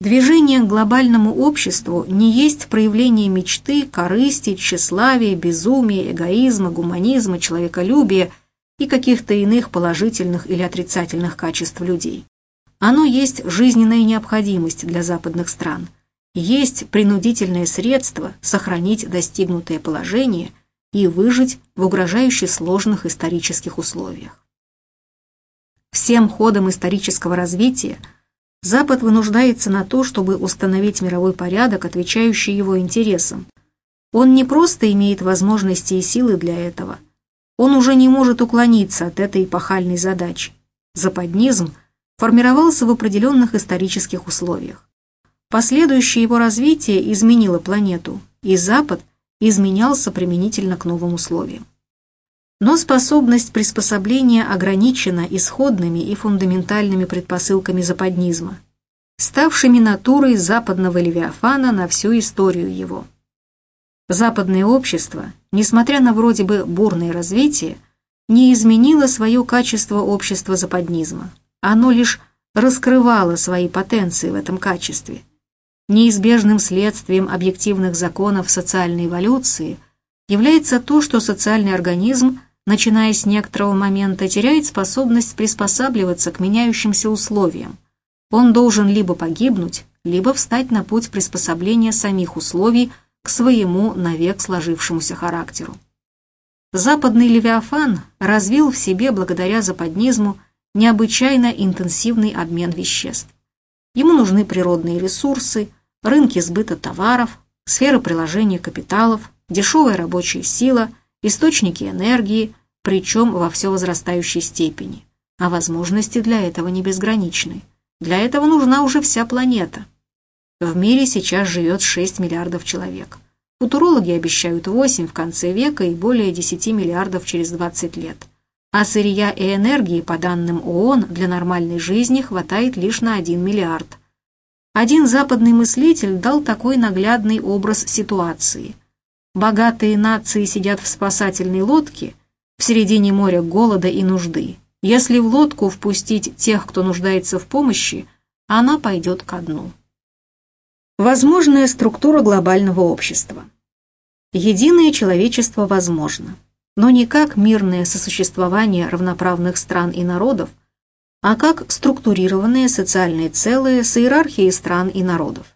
Speaker 1: Движение к глобальному обществу не есть проявление мечты, корысти, тщеславия, безумия, эгоизма, гуманизма, человеколюбия и каких-то иных положительных или отрицательных качеств людей. Оно есть жизненная необходимость для западных стран, есть принудительное средство сохранить достигнутое положение – и выжить в угрожающе сложных исторических условиях. Всем ходом исторического развития Запад вынуждается на то, чтобы установить мировой порядок, отвечающий его интересам. Он не просто имеет возможности и силы для этого, он уже не может уклониться от этой эпохальной задачи. Западнизм формировался в определенных исторических условиях. Последующее его развитие изменило планету, и Запад изменялся применительно к новым условиям. Но способность приспособления ограничена исходными и фундаментальными предпосылками западнизма, ставшими натурой западного левиафана на всю историю его. Западное общество, несмотря на вроде бы бурное развитие, не изменило свое качество общества западнизма. Оно лишь раскрывало свои потенции в этом качестве – Неизбежным следствием объективных законов социальной эволюции является то, что социальный организм, начиная с некоторого момента, теряет способность приспосабливаться к меняющимся условиям. Он должен либо погибнуть, либо встать на путь приспособления самих условий к своему навек сложившемуся характеру. Западный Левиафан развил в себе благодаря западнизму необычайно интенсивный обмен веществ. Ему нужны природные ресурсы – рынки сбыта товаров, сфера приложения капиталов, дешевая рабочая сила, источники энергии, причем во все возрастающей степени. А возможности для этого не безграничны. Для этого нужна уже вся планета. В мире сейчас живет 6 миллиардов человек. Футурологи обещают 8 в конце века и более 10 миллиардов через 20 лет. А сырья и энергии, по данным ООН, для нормальной жизни хватает лишь на 1 миллиард. Один западный мыслитель дал такой наглядный образ ситуации. Богатые нации сидят в спасательной лодке в середине моря голода и нужды. Если в лодку впустить тех, кто нуждается в помощи, она пойдет ко дну. Возможная структура глобального общества. Единое человечество возможно, но не как мирное сосуществование равноправных стран и народов, а как структурированные социальные целые с иерархией стран и народов.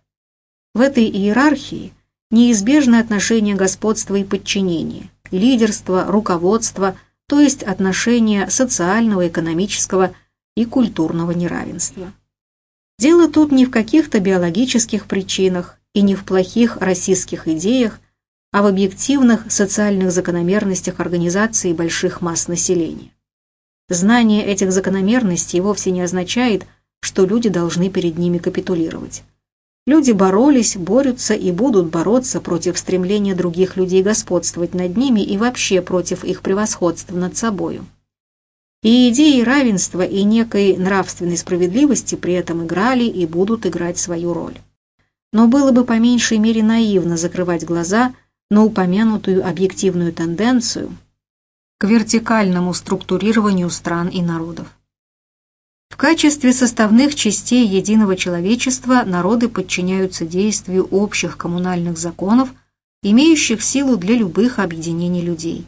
Speaker 1: В этой иерархии неизбежны отношения господства и подчинения, лидерство, руководство, то есть отношения социального, экономического и культурного неравенства. Дело тут не в каких-то биологических причинах и не в плохих российских идеях, а в объективных социальных закономерностях организации больших масс населения. Знание этих закономерностей вовсе не означает, что люди должны перед ними капитулировать. Люди боролись, борются и будут бороться против стремления других людей господствовать над ними и вообще против их превосходства над собою. И идеи равенства и некой нравственной справедливости при этом играли и будут играть свою роль. Но было бы по меньшей мере наивно закрывать глаза на упомянутую объективную тенденцию – к вертикальному структурированию стран и народов. В качестве составных частей единого человечества народы подчиняются действию общих коммунальных законов, имеющих силу для любых объединений людей.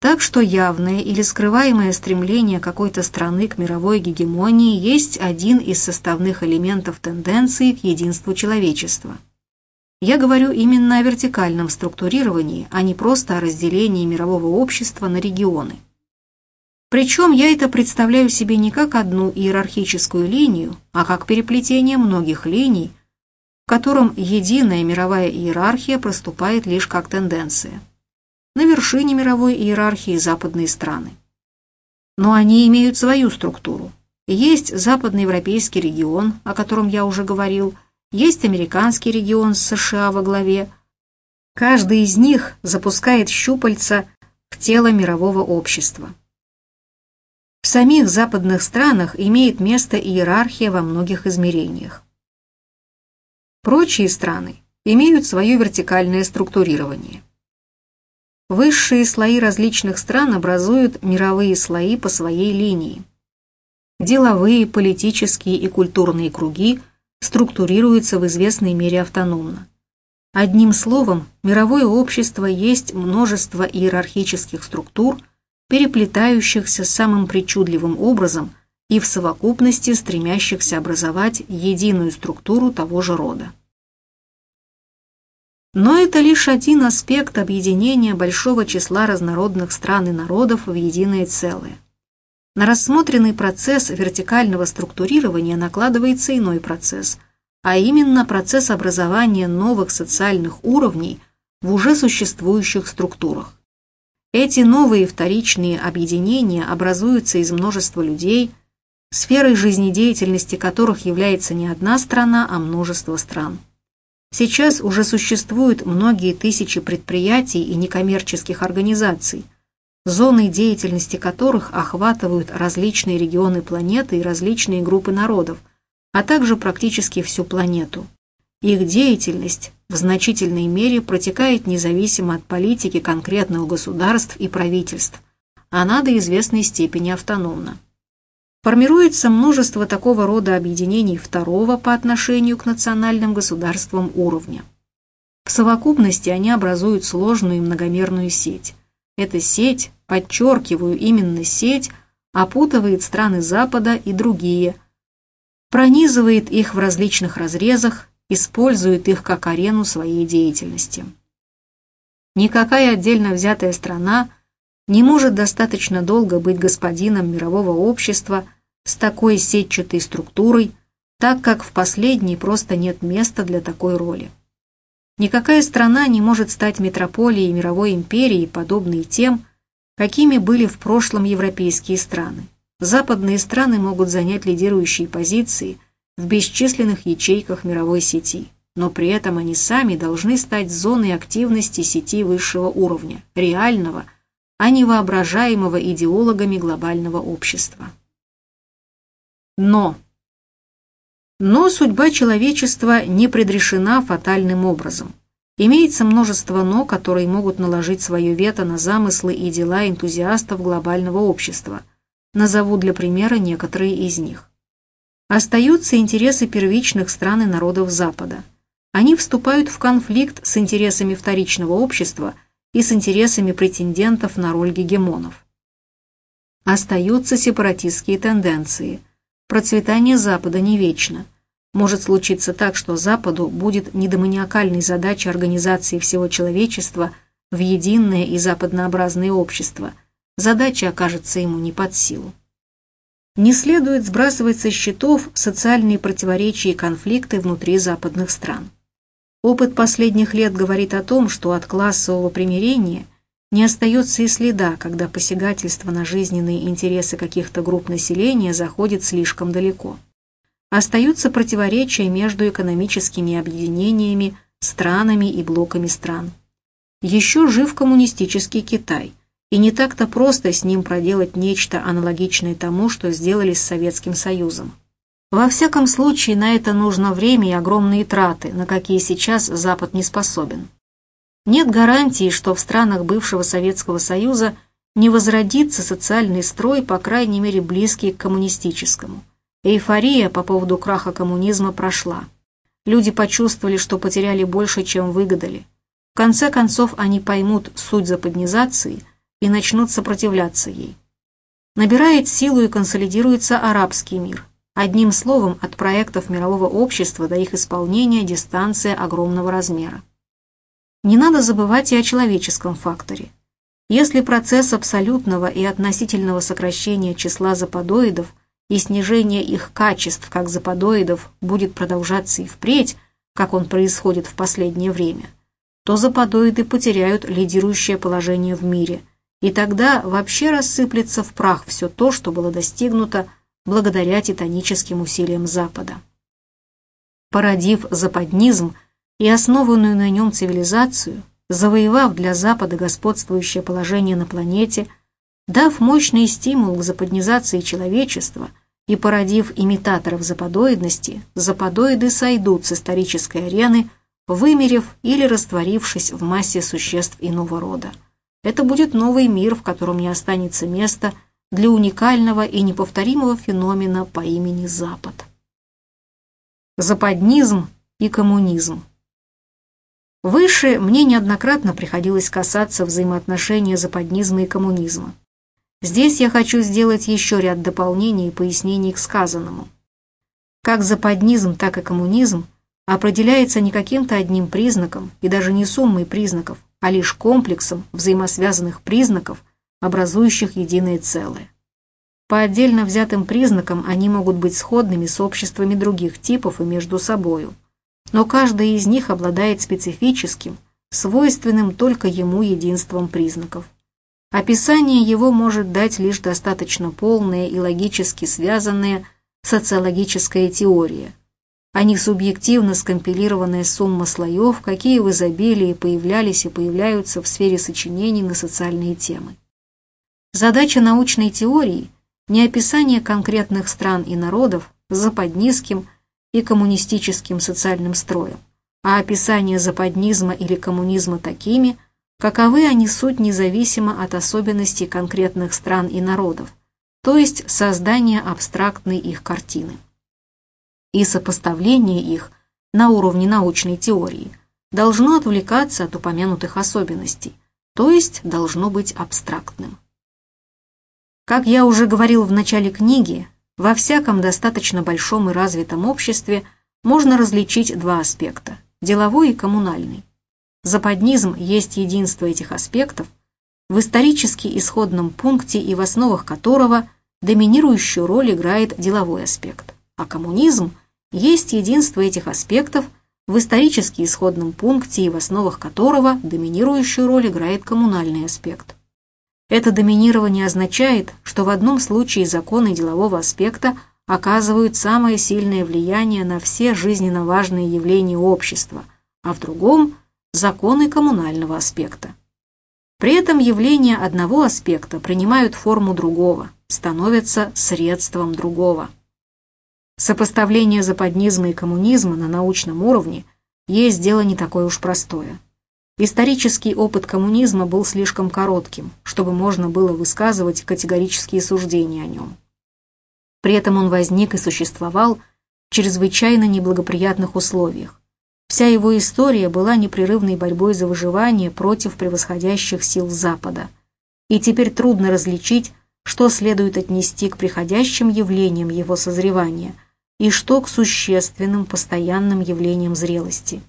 Speaker 1: Так что явное или скрываемое стремление какой-то страны к мировой гегемонии есть один из составных элементов тенденции к единству человечества – я говорю именно о вертикальном структурировании, а не просто о разделении мирового общества на регионы. Причем я это представляю себе не как одну иерархическую линию, а как переплетение многих линий, в котором единая мировая иерархия проступает лишь как тенденция. На вершине мировой иерархии западные страны. Но они имеют свою структуру. Есть западноевропейский регион, о котором я уже говорил – есть американский регион с США во главе. Каждый из них запускает щупальца в тело мирового общества. В самих западных странах имеет место иерархия во многих измерениях. Прочие страны имеют свое вертикальное структурирование. Высшие слои различных стран образуют мировые слои по своей линии. Деловые, политические и культурные круги структурируются в известной мере автономно. Одним словом, мировое общество есть множество иерархических структур, переплетающихся самым причудливым образом и в совокупности стремящихся образовать единую структуру того же рода. Но это лишь один аспект объединения большого числа разнородных стран и народов в единое целое. На рассмотренный процесс вертикального структурирования накладывается иной процесс, а именно процесс образования новых социальных уровней в уже существующих структурах. Эти новые вторичные объединения образуются из множества людей, сферой жизнедеятельности которых является не одна страна, а множество стран. Сейчас уже существуют многие тысячи предприятий и некоммерческих организаций, зоны деятельности которых охватывают различные регионы планеты и различные группы народов, а также практически всю планету. Их деятельность в значительной мере протекает независимо от политики конкретных государств и правительств, она до известной степени автономна. Формируется множество такого рода объединений второго по отношению к национальным государствам уровня. В совокупности они образуют сложную и многомерную сеть. Эта сеть, подчеркиваю, именно сеть, опутывает страны Запада и другие, пронизывает их в различных разрезах, использует их как арену своей деятельности. Никакая отдельно взятая страна не может достаточно долго быть господином мирового общества с такой сетчатой структурой, так как в последней просто нет места для такой роли. Никакая страна не может стать метрополией мировой империи, подобной тем, какими были в прошлом европейские страны. Западные страны могут занять лидирующие позиции в бесчисленных ячейках мировой сети, но при этом они сами должны стать зоной активности сети высшего уровня, реального – а не воображаемого идеологами глобального общества. Но. Но судьба человечества не предрешена фатальным образом. Имеется множество «но», которые могут наложить свое вето на замыслы и дела энтузиастов глобального общества. Назову для примера некоторые из них. Остаются интересы первичных стран и народов Запада. Они вступают в конфликт с интересами вторичного общества – и с интересами претендентов на роль гегемонов. Остаются сепаратистские тенденции. Процветание Запада не вечно. Может случиться так, что Западу будет недоманиакальной задачей организации всего человечества в единое и западнообразное общество. Задача окажется ему не под силу. Не следует сбрасывать со счетов социальные противоречия и конфликты внутри западных стран. Опыт последних лет говорит о том, что от классового примирения не остается и следа, когда посягательство на жизненные интересы каких-то групп населения заходит слишком далеко. Остаются противоречия между экономическими объединениями, странами и блоками стран. Еще жив коммунистический Китай, и не так-то просто с ним проделать нечто аналогичное тому, что сделали с Советским Союзом. Во всяком случае, на это нужно время и огромные траты, на какие сейчас Запад не способен. Нет гарантии, что в странах бывшего Советского Союза не возродится социальный строй, по крайней мере, близкий к коммунистическому. Эйфория по поводу краха коммунизма прошла. Люди почувствовали, что потеряли больше, чем выгадали. В конце концов, они поймут суть западнизации и начнут сопротивляться ей. Набирает силу и консолидируется арабский мир. Одним словом, от проектов мирового общества до их исполнения дистанция огромного размера. Не надо забывать и о человеческом факторе. Если процесс абсолютного и относительного сокращения числа западоидов и снижения их качеств как западоидов будет продолжаться и впредь, как он происходит в последнее время, то западоиды потеряют лидирующее положение в мире, и тогда вообще рассыплется в прах все то, что было достигнуто благодаря титаническим усилиям Запада. Породив западнизм и основанную на нем цивилизацию, завоевав для Запада господствующее положение на планете, дав мощный стимул к западнизации человечества и породив имитаторов западоидности, западоиды сойдут с исторической арены, вымерев или растворившись в массе существ иного рода. Это будет новый мир, в котором не останется места для уникального и неповторимого феномена по имени Запад. Западнизм и коммунизм. Выше мне неоднократно приходилось касаться взаимоотношения западнизма и коммунизма. Здесь я хочу сделать еще ряд дополнений и пояснений к сказанному. Как западнизм, так и коммунизм определяется не каким-то одним признаком и даже не суммой признаков, а лишь комплексом взаимосвязанных признаков, образующих единое целое. По отдельно взятым признакам они могут быть сходными с обществами других типов и между собою, но каждый из них обладает специфическим, свойственным только ему единством признаков. Описание его может дать лишь достаточно полное и логически связанная социологическая теория, а не субъективно скомпилированная сумма слоев, какие в изобилии появлялись и появляются в сфере сочинений на социальные темы. Задача научной теории – не описание конкретных стран и народов с западнистским и коммунистическим социальным строем, а описание западнизма или коммунизма такими, каковы они суть независимо от особенностей конкретных стран и народов, то есть создание абстрактной их картины. И сопоставление их на уровне научной теории должно отвлекаться от упомянутых особенностей, то есть должно быть абстрактным. Как я уже говорил в начале книги, во всяком достаточно большом и развитом обществе можно различить два аспекта – деловой и коммунальный. Западнизм есть единство этих аспектов, в исторически исходном пункте и в основах которого доминирующую роль играет деловой аспект, а коммунизм есть единство этих аспектов в исторически исходном пункте и в основах которого доминирующую роль играет коммунальный аспект. Это доминирование означает, что в одном случае законы делового аспекта оказывают самое сильное влияние на все жизненно важные явления общества, а в другом – законы коммунального аспекта. При этом явления одного аспекта принимают форму другого, становятся средством другого. Сопоставление западнизма и коммунизма на научном уровне есть дело не такое уж простое. Исторический опыт коммунизма был слишком коротким, чтобы можно было высказывать категорические суждения о нем. При этом он возник и существовал в чрезвычайно неблагоприятных условиях. Вся его история была непрерывной борьбой за выживание против превосходящих сил Запада. И теперь трудно различить, что следует отнести к приходящим явлениям его созревания и что к существенным постоянным явлениям зрелости.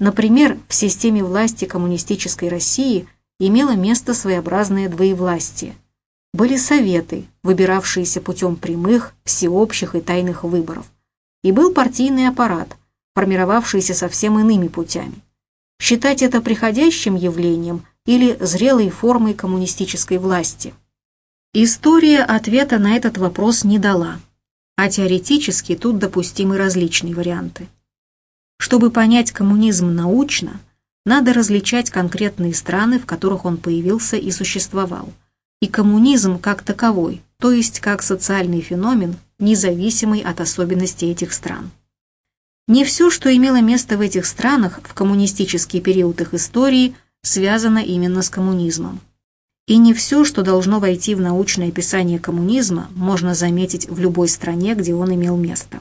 Speaker 1: Например, в системе власти коммунистической России имело место своеобразное двоевластие. Были советы, выбиравшиеся путем прямых, всеобщих и тайных выборов. И был партийный аппарат, формировавшийся совсем иными путями. Считать это приходящим явлением или зрелой формой коммунистической власти. История ответа на этот вопрос не дала, а теоретически тут допустимы различные варианты. Чтобы понять коммунизм научно, надо различать конкретные страны, в которых он появился и существовал, и коммунизм как таковой, то есть как социальный феномен, независимый от особенностей этих стран. Не все, что имело место в этих странах в коммунистический период их истории, связано именно с коммунизмом. И не все, что должно войти в научное описание коммунизма, можно заметить в любой стране, где он имел место.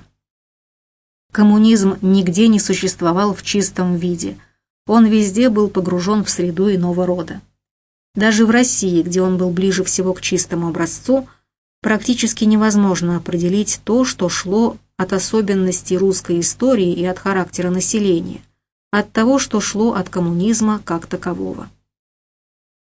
Speaker 1: Коммунизм нигде не существовал в чистом виде. Он везде был погружен в среду иного рода. Даже в России, где он был ближе всего к чистому образцу, практически невозможно определить то, что шло от особенностей русской истории и от характера населения, от того, что шло от коммунизма как такового.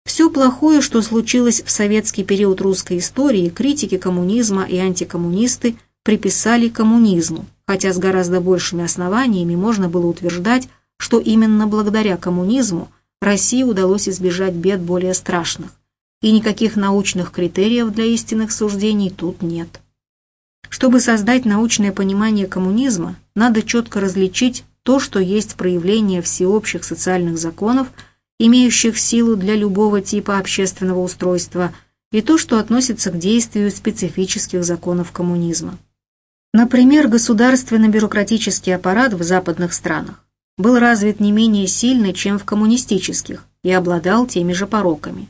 Speaker 1: Все плохое, что случилось в советский период русской истории, критики коммунизма и антикоммунисты приписали коммунизму, хотя с гораздо большими основаниями можно было утверждать, что именно благодаря коммунизму России удалось избежать бед более страшных, и никаких научных критериев для истинных суждений тут нет. Чтобы создать научное понимание коммунизма, надо четко различить то, что есть проявление всеобщих социальных законов, имеющих силу для любого типа общественного устройства, и то, что относится к действию специфических законов коммунизма. Например, государственно-бюрократический аппарат в западных странах был развит не менее сильно, чем в коммунистических, и обладал теми же пороками.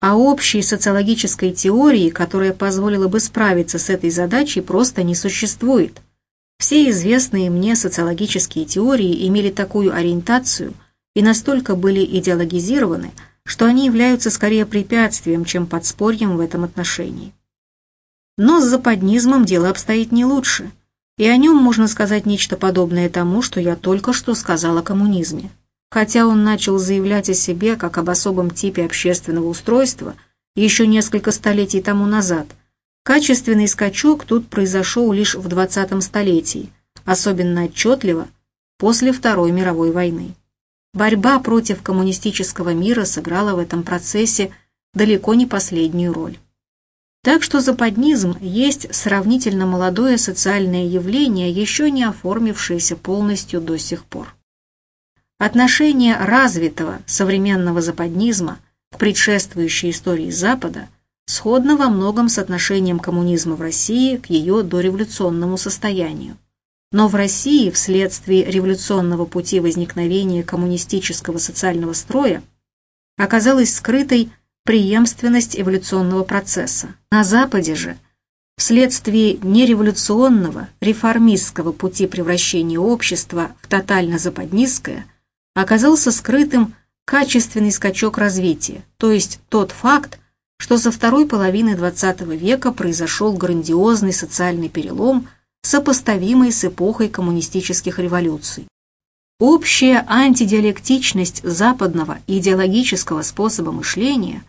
Speaker 1: А общей социологической теории, которая позволила бы справиться с этой задачей, просто не существует. Все известные мне социологические теории имели такую ориентацию и настолько были идеологизированы, что они являются скорее препятствием, чем подспорьем в этом отношении. Но с западнизмом дело обстоит не лучше, и о нем можно сказать нечто подобное тому, что я только что сказал о коммунизме. Хотя он начал заявлять о себе как об особом типе общественного устройства еще несколько столетий тому назад, качественный скачок тут произошел лишь в 20 столетии, особенно отчетливо после Второй мировой войны. Борьба против коммунистического мира сыграла в этом процессе далеко не последнюю роль. Так что западнизм есть сравнительно молодое социальное явление, еще не оформившееся полностью до сих пор. Отношение развитого современного западнизма к предшествующей истории Запада сходно во многом с отношением коммунизма в России к ее дореволюционному состоянию. Но в России вследствие революционного пути возникновения коммунистического социального строя оказалась скрытой преемственность эволюционного процесса. На Западе же, вследствие нереволюционного, реформистского пути превращения общества в тотально-западнистское, оказался скрытым качественный скачок развития, то есть тот факт, что со второй половины XX века произошел грандиозный социальный перелом, сопоставимый с эпохой коммунистических революций. Общая антидиалектичность западного идеологического способа мышления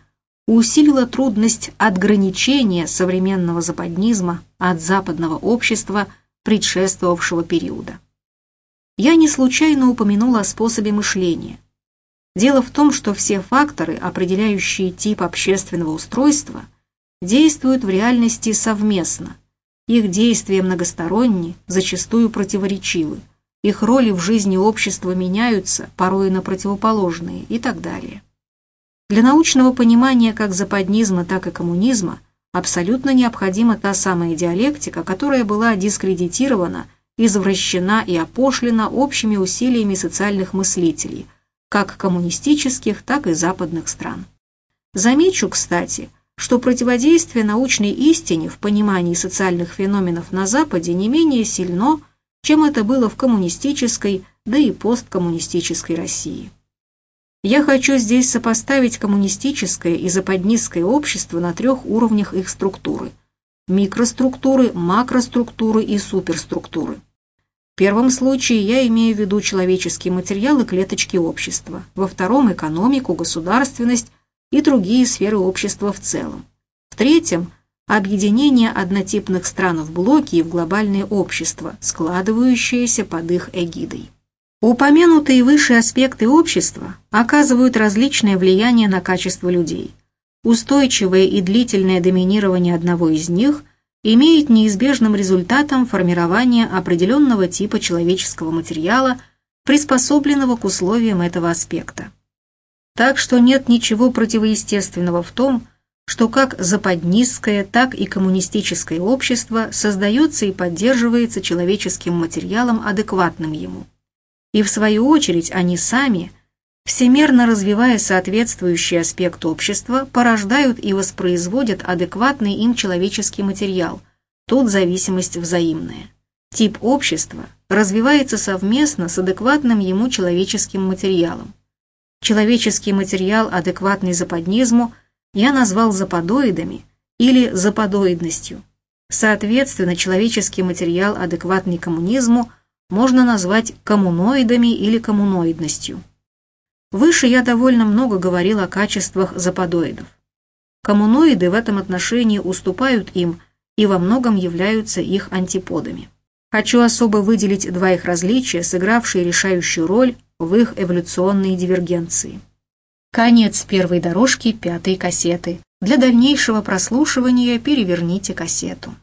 Speaker 1: усилила трудность отграничения современного западнизма от западного общества предшествовавшего периода. Я не случайно упомянула о способе мышления. Дело в том, что все факторы, определяющие тип общественного устройства, действуют в реальности совместно. Их действия многосторонни, зачастую противоречивы. Их роли в жизни общества меняются, порой на противоположные и так далее. Для научного понимания как западнизма, так и коммунизма абсолютно необходима та самая диалектика, которая была дискредитирована, извращена и опошлена общими усилиями социальных мыслителей, как коммунистических, так и западных стран. Замечу, кстати, что противодействие научной истине в понимании социальных феноменов на Западе не менее сильно, чем это было в коммунистической, да и посткоммунистической России. Я хочу здесь сопоставить коммунистическое и западнистское общество на трех уровнях их структуры – микроструктуры, макроструктуры и суперструктуры. В первом случае я имею в виду человеческие материалы клеточки общества, во втором – экономику, государственность и другие сферы общества в целом. В третьем – объединение однотипных стран в блоки и в глобальное общество, складывающееся под их эгидой. Упомянутые выше аспекты общества оказывают различное влияние на качество людей. Устойчивое и длительное доминирование одного из них имеет неизбежным результатом формирование определенного типа человеческого материала, приспособленного к условиям этого аспекта. Так что нет ничего противоестественного в том, что как западнистское, так и коммунистическое общество создается и поддерживается человеческим материалом, адекватным ему и в свою очередь они сами, всемерно развивая соответствующий аспект общества, порождают и воспроизводят адекватный им человеческий материал, тут зависимость взаимная. Тип общества развивается совместно с адекватным ему человеческим материалом. Человеческий материал, адекватный западнизму, я назвал западоидами или западоидностью. Соответственно, человеческий материал, адекватный коммунизму – можно назвать коммуноидами или коммуноидностью. Выше я довольно много говорил о качествах западоидов. Коммуноиды в этом отношении уступают им и во многом являются их антиподами. Хочу особо выделить два их различия, сыгравшие решающую роль в их эволюционной дивергенции. Конец первой дорожки пятой кассеты. Для дальнейшего прослушивания переверните кассету.